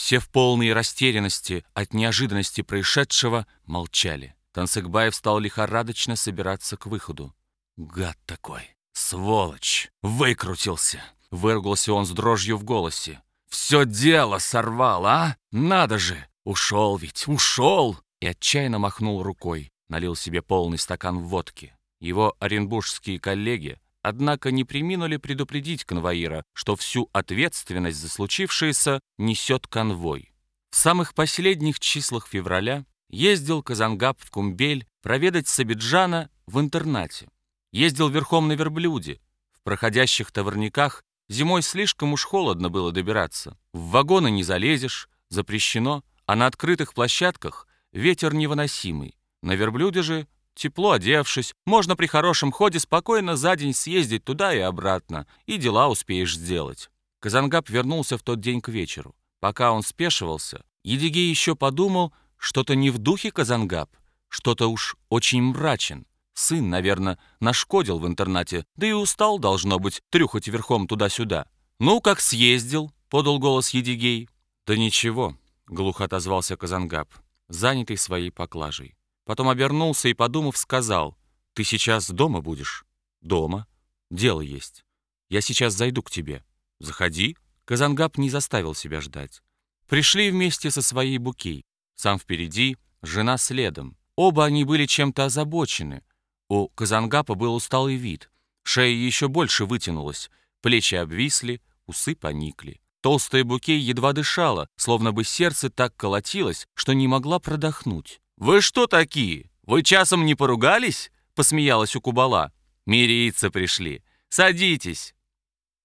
Все в полной растерянности от неожиданности происшедшего молчали. Тансыкбаев стал лихорадочно собираться к выходу. «Гад такой! Сволочь! Выкрутился!» Выругался он с дрожью в голосе. «Все дело сорвал, а? Надо же! Ушел ведь, ушел!» И отчаянно махнул рукой, налил себе полный стакан водки. Его оренбургские коллеги, однако, не приминули предупредить конвоира, что всю ответственность за случившееся несет конвой. В самых последних числах февраля ездил Казангаб в Кумбель проведать Сабиджана в интернате. Ездил верхом на верблюде. В проходящих товарниках зимой слишком уж холодно было добираться. В вагоны не залезешь, запрещено, а на открытых площадках ветер невыносимый. На верблюде же Тепло одевшись, можно при хорошем ходе спокойно за день съездить туда и обратно, и дела успеешь сделать. Казангаб вернулся в тот день к вечеру. Пока он спешивался, Едигей еще подумал, что-то не в духе Казангаб, что-то уж очень мрачен. Сын, наверное, нашкодил в интернате, да и устал, должно быть, трюхать верхом туда-сюда. «Ну, как съездил?» — подал голос Едигей. «Да ничего», — глухо отозвался Казангаб, занятый своей поклажей. Потом обернулся и, подумав, сказал, «Ты сейчас дома будешь?» «Дома. Дело есть. Я сейчас зайду к тебе». «Заходи». Казангаб не заставил себя ждать. Пришли вместе со своей букей. Сам впереди, жена следом. Оба они были чем-то озабочены. У Казангапа был усталый вид. Шея еще больше вытянулась, плечи обвисли, усы поникли. Толстая букей едва дышала, словно бы сердце так колотилось, что не могла продохнуть. «Вы что такие? Вы часом не поругались?» — посмеялась у Кубала. «Мириться пришли. Садитесь».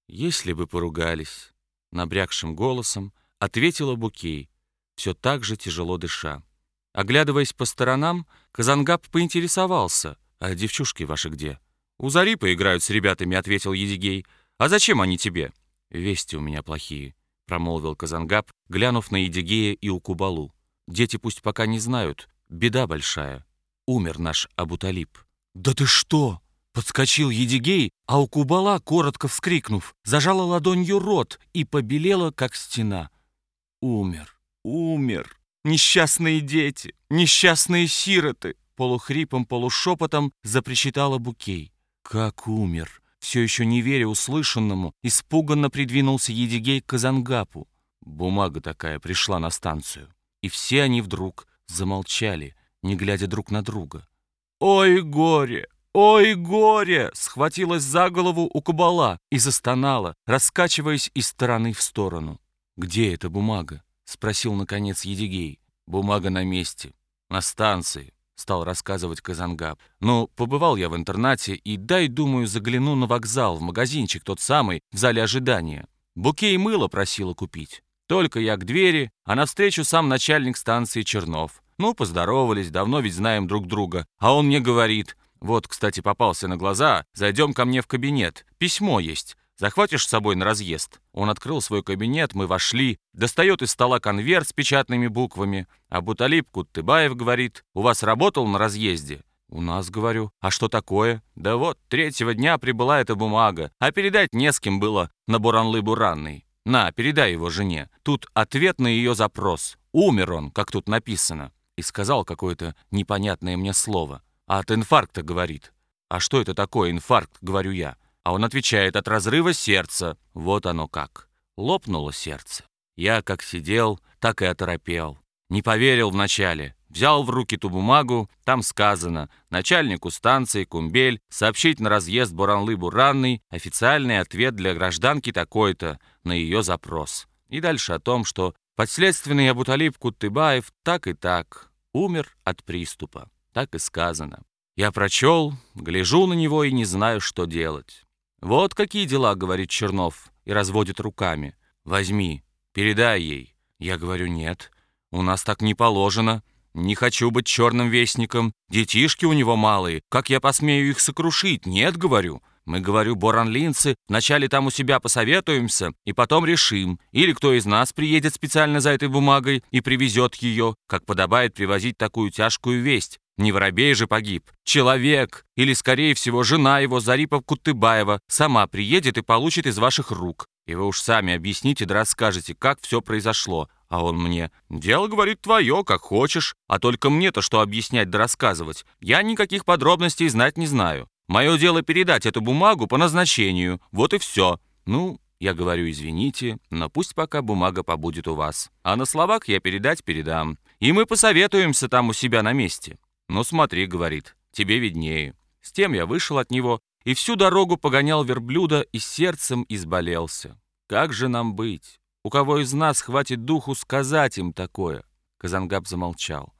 «Если бы поругались», — набрякшим голосом ответила Букей, все так же тяжело дыша. Оглядываясь по сторонам, Казангаб поинтересовался, «А девчушки ваши где?» «У Зарипа играют с ребятами», — ответил Едигей. «А зачем они тебе?» «Вести у меня плохие», — промолвил Казангаб, глянув на Едигея и Укубалу. «Дети пусть пока не знают, Беда большая. Умер наш Абуталип. «Да ты что?» Подскочил Едигей, а у Кубала, коротко вскрикнув, зажала ладонью рот и побелела, как стена. «Умер, умер! Несчастные дети, несчастные сироты!» Полухрипом, полушепотом запричитала Букей. «Как умер!» Все еще не веря услышанному, испуганно придвинулся Едигей к Казангапу. Бумага такая пришла на станцию. И все они вдруг замолчали, не глядя друг на друга. «Ой, горе! Ой, горе!» схватилась за голову у кабала и застонала, раскачиваясь из стороны в сторону. «Где эта бумага?» — спросил, наконец, Едигей. «Бумага на месте, на станции», — стал рассказывать Казангаб. «Ну, побывал я в интернате и дай, думаю, загляну на вокзал, в магазинчик тот самый, в зале ожидания. Букей мыла просила купить. Только я к двери, а навстречу сам начальник станции Чернов. Ну, поздоровались, давно ведь знаем друг друга. А он мне говорит, вот, кстати, попался на глаза, зайдем ко мне в кабинет, письмо есть. Захватишь с собой на разъезд?» Он открыл свой кабинет, мы вошли, достает из стола конверт с печатными буквами. А Буталип Куттыбаев говорит, «У вас работал на разъезде?» «У нас, говорю. А что такое?» «Да вот, третьего дня прибыла эта бумага, а передать не с кем было на Буранлы-Буранный. На, передай его жене. Тут ответ на ее запрос. Умер он, как тут написано. И сказал какое-то непонятное мне слово. А от инфаркта говорит. А что это такое инфаркт, говорю я. А он отвечает, от разрыва сердца. Вот оно как. Лопнуло сердце. Я как сидел, так и оторопел. Не поверил вначале. Взял в руки ту бумагу, там сказано начальнику станции Кумбель сообщить на разъезд Буранлы-Буранный официальный ответ для гражданки такой-то на ее запрос. И дальше о том, что подследственный Абуталип Куттыбаев так и так умер от приступа. Так и сказано. Я прочел, гляжу на него и не знаю, что делать. «Вот какие дела», — говорит Чернов и разводит руками. «Возьми, передай ей». Я говорю, «Нет, у нас так не положено». Не хочу быть черным вестником. Детишки у него малые. Как я посмею их сокрушить? Нет, говорю. Мы, говорю, боранлинцы, вначале там у себя посоветуемся и потом решим. Или кто из нас приедет специально за этой бумагой и привезет ее, как подобает привозить такую тяжкую весть. Не воробей же погиб. Человек, или, скорее всего, жена его, Зарипов Кутыбаева, сама приедет и получит из ваших рук. И вы уж сами объясните да расскажете, как все произошло. А он мне, дело, говорит, твое, как хочешь, а только мне-то что объяснять да рассказывать. Я никаких подробностей знать не знаю. Мое дело передать эту бумагу по назначению, вот и все. Ну, я говорю, извините, но пусть пока бумага побудет у вас. А на словак я передать передам. И мы посоветуемся там у себя на месте. Ну смотри, говорит, тебе виднее. С тем я вышел от него и всю дорогу погонял верблюда и сердцем изболелся. Как же нам быть? У кого из нас хватит духу сказать им такое? Казангаб замолчал.